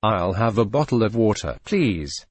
I'll have a bottle of water, please.